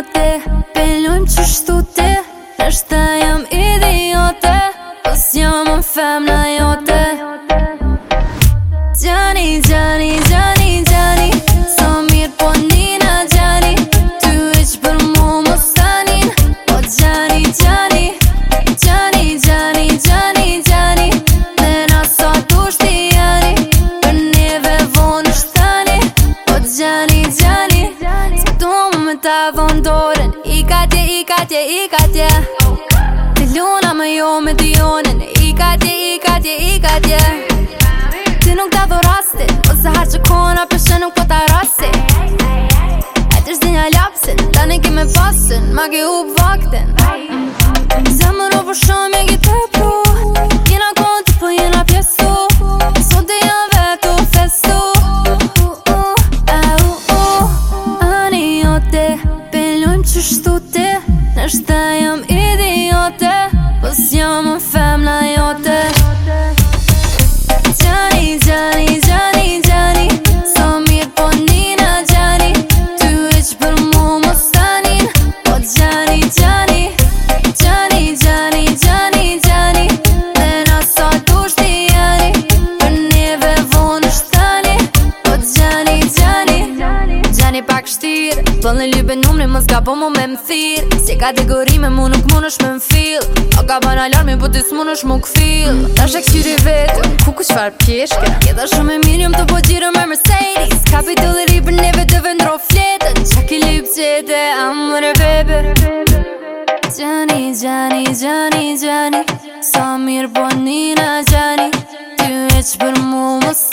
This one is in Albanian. idiote Pelojmë që shtu te Nështë të jam idiote Pës jam në femna jote Gjani, gjani, gjani ta vëndoren I ka tje, i ka tje, i ka tje Të luna me jo me të jonen I ka tje, i ka tje, i ka tje Ti nuk ta vërraste Ose po har që kona për shë nuk po ta rase E të shdi një ljapsin Ta një ke me pasin Ma ke u pëvakten Ma ke u pëvakten Кажеш, што те не vështir Pëll në ljube nëmri më s'ka po mu me më thir Se ka të mu nuk mu nësh me më fill A ka ban alarmi po ti s'mu nësh mu këfill Ta shë e këtyri vetë, ku ku qfar pjeshke Kjeta shumë e minë jëm të po gjirë me Mercedes Kapitulleri për neve të vendro fletën Qa ki lip që amër e beber Gjani, gjani, gjani, gjani Sa mirë po gjani Ty e që për mu